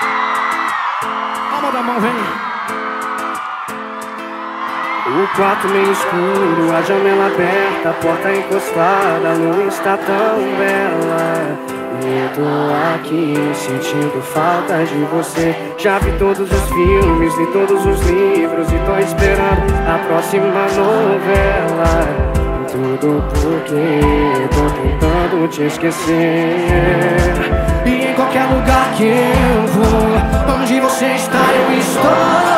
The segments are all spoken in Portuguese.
Palma da mão, vem. O quarto meio escuro, a janela aberta, a porta encostada, a lua está tão bela. E tô aqui sentindo falta de você. Já vi todos os filmes, li todos os livros e tô esperando a próxima novela. Tudo porque tô tentando te esquecer. E em qualquer lugar que você está, eu estou.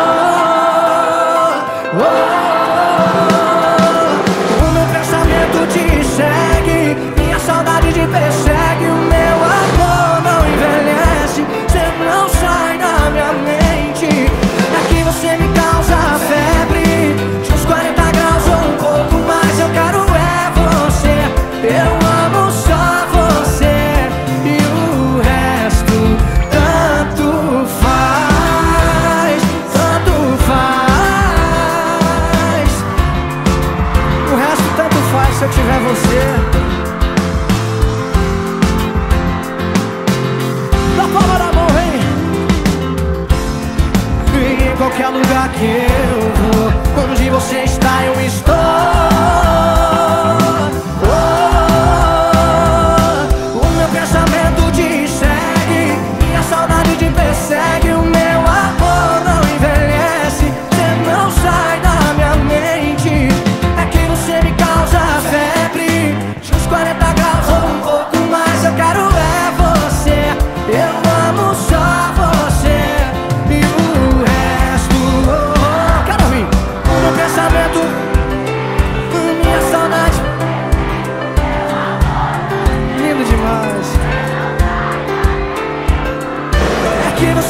Se eu tiver você. Na palma da mão. E em qualquer lugar que eu vou, onde você está, eu estou.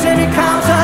City council.